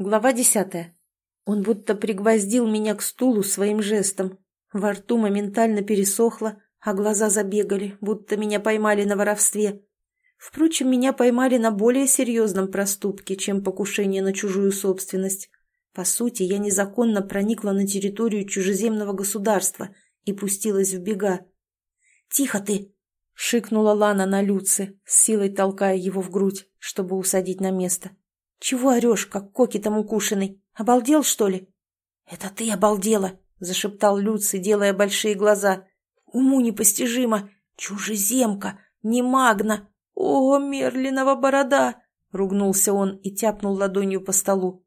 Глава десятая. Он будто пригвоздил меня к стулу своим жестом. Во рту моментально пересохло, а глаза забегали, будто меня поймали на воровстве. Впрочем, меня поймали на более серьезном проступке, чем покушение на чужую собственность. По сути, я незаконно проникла на территорию чужеземного государства и пустилась в бега. «Тихо ты!» — шикнула Лана на Люце, с силой толкая его в грудь, чтобы усадить на место. «Чего орешь, как коки там укушенный? Обалдел, что ли?» «Это ты обалдела!» — зашептал Люци, делая большие глаза. «Уму непостижимо! Чужеземка! Не магна! О, Мерлинова борода!» — ругнулся он и тяпнул ладонью по столу.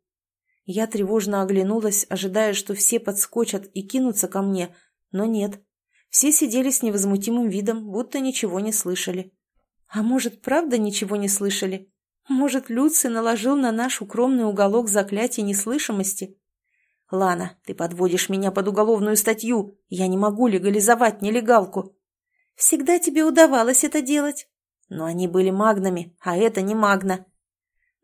Я тревожно оглянулась, ожидая, что все подскочат и кинутся ко мне, но нет. Все сидели с невозмутимым видом, будто ничего не слышали. А может, правда ничего не слышали? Может, Люци наложил на наш укромный уголок заклятие неслышимости? Лана, ты подводишь меня под уголовную статью. Я не могу легализовать нелегалку. Всегда тебе удавалось это делать. Но они были магнами, а это не магна.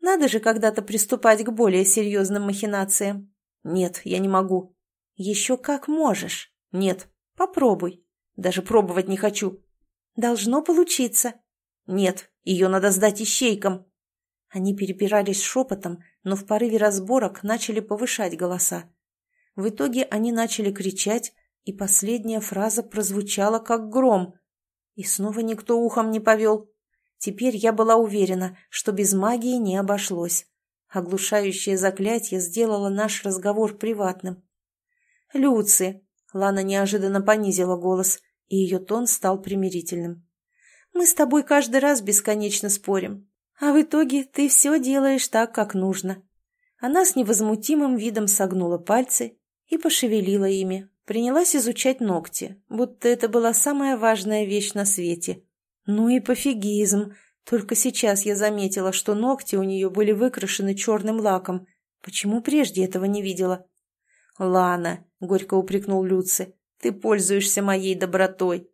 Надо же когда-то приступать к более серьезным махинациям. Нет, я не могу. Еще как можешь. Нет, попробуй. Даже пробовать не хочу. Должно получиться. Нет, ее надо сдать ищейкам. Они перепирались шепотом, но в порыве разборок начали повышать голоса. В итоге они начали кричать, и последняя фраза прозвучала как гром. И снова никто ухом не повел. Теперь я была уверена, что без магии не обошлось. Оглушающее заклятие сделало наш разговор приватным. «Люци!» — Лана неожиданно понизила голос, и ее тон стал примирительным. «Мы с тобой каждый раз бесконечно спорим. А в итоге ты все делаешь так, как нужно. Она с невозмутимым видом согнула пальцы и пошевелила ими, принялась изучать ногти, будто это была самая важная вещь на свете. Ну и пофигизм. Только сейчас я заметила, что ногти у нее были выкрашены черным лаком. Почему прежде этого не видела? «Лана», — горько упрекнул Люци, — «ты пользуешься моей добротой».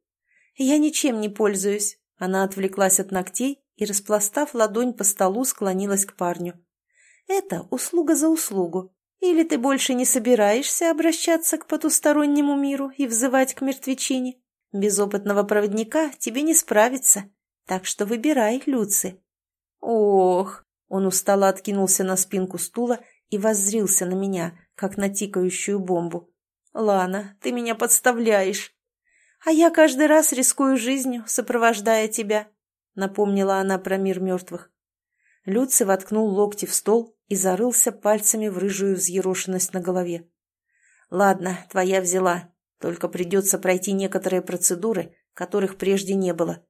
«Я ничем не пользуюсь». Она отвлеклась от ногтей и, распластав ладонь по столу, склонилась к парню. «Это услуга за услугу. Или ты больше не собираешься обращаться к потустороннему миру и взывать к мертвечине? Без опытного проводника тебе не справиться. Так что выбирай, Люци». «Ох!» Он устало откинулся на спинку стула и воззрился на меня, как на тикающую бомбу. «Лана, ты меня подставляешь!» «А я каждый раз рискую жизнью, сопровождая тебя», — напомнила она про мир мертвых. Люци воткнул локти в стол и зарылся пальцами в рыжую взъерошенность на голове. «Ладно, твоя взяла. Только придется пройти некоторые процедуры, которых прежде не было».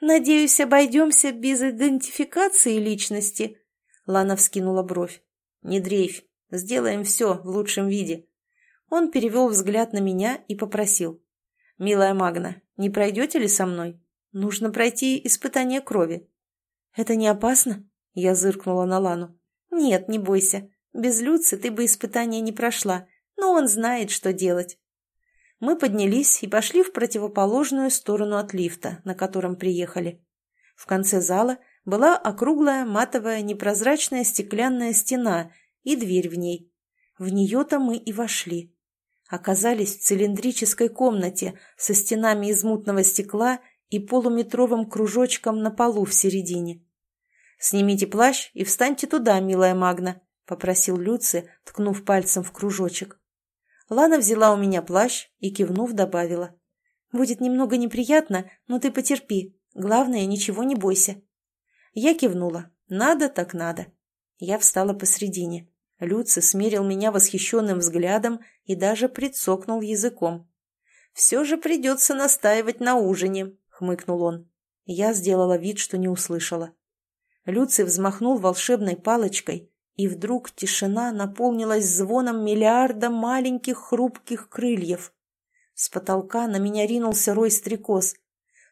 «Надеюсь, обойдемся без идентификации личности?» Лана вскинула бровь. «Не дрейфь. Сделаем все в лучшем виде». Он перевел взгляд на меня и попросил. «Милая Магна, не пройдете ли со мной?» Нужно пройти испытание крови. Это не опасно? Я зыркнула на Лану. Нет, не бойся. Без Люцы ты бы испытание не прошла, но он знает, что делать. Мы поднялись и пошли в противоположную сторону от лифта, на котором приехали. В конце зала была округлая матовая непрозрачная стеклянная стена и дверь в ней. В нее-то мы и вошли. Оказались в цилиндрической комнате со стенами из мутного стекла и полуметровым кружочком на полу в середине. «Снимите плащ и встаньте туда, милая Магна», — попросил Люци, ткнув пальцем в кружочек. Лана взяла у меня плащ и, кивнув, добавила. «Будет немного неприятно, но ты потерпи. Главное, ничего не бойся». Я кивнула. «Надо так надо». Я встала посредине. Люци смерил меня восхищенным взглядом и даже прицокнул языком. «Все же придется настаивать на ужине», хмыкнул он. Я сделала вид, что не услышала. Люций взмахнул волшебной палочкой, и вдруг тишина наполнилась звоном миллиарда маленьких хрупких крыльев. С потолка на меня ринулся рой стрекоз.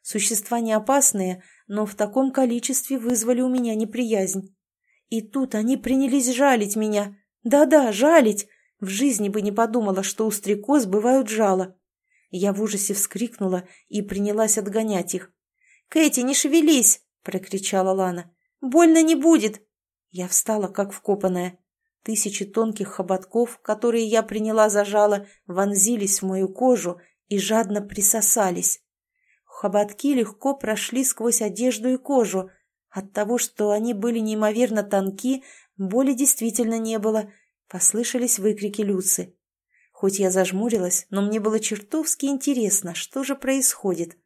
Существа не опасные, но в таком количестве вызвали у меня неприязнь. И тут они принялись жалить меня. Да-да, жалить. В жизни бы не подумала, что у стрекоз бывают жало. Я в ужасе вскрикнула и принялась отгонять их. «Кэти, не шевелись!» — прокричала Лана. «Больно не будет!» Я встала, как вкопанная. Тысячи тонких хоботков, которые я приняла за жало, вонзились в мою кожу и жадно присосались. Хоботки легко прошли сквозь одежду и кожу. От того, что они были неимоверно тонки, боли действительно не было. Послышались выкрики Люцы. Хоть я зажмурилась, но мне было чертовски интересно, что же происходит.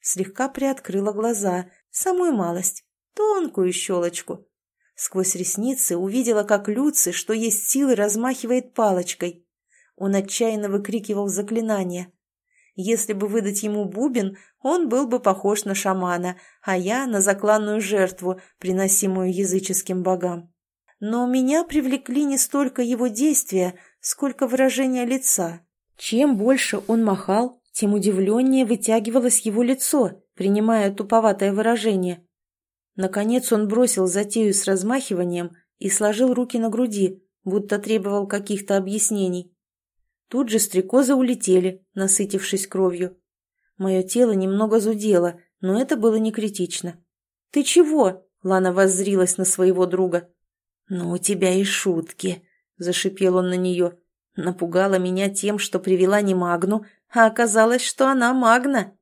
Слегка приоткрыла глаза, самую малость, тонкую щелочку. Сквозь ресницы увидела, как Люци, что есть силы, размахивает палочкой. Он отчаянно выкрикивал заклинания. Если бы выдать ему бубен, он был бы похож на шамана, а я на закланную жертву, приносимую языческим богам. Но меня привлекли не столько его действия, сколько выражение лица. Чем больше он махал, тем удивленнее вытягивалось его лицо, принимая туповатое выражение. Наконец он бросил затею с размахиванием и сложил руки на груди, будто требовал каких-то объяснений. Тут же стрекозы улетели, насытившись кровью. Мое тело немного зудело, но это было не критично. «Ты чего?» — Лана воззрилась на своего друга. «Ну, у тебя и шутки», — зашипел он на нее. Напугала меня тем, что привела не Магну, а оказалось, что она Магна.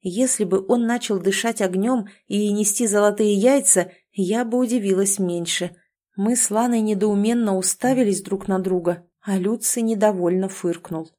Если бы он начал дышать огнем и нести золотые яйца, я бы удивилась меньше. Мы с Ланой недоуменно уставились друг на друга, а Люци недовольно фыркнул.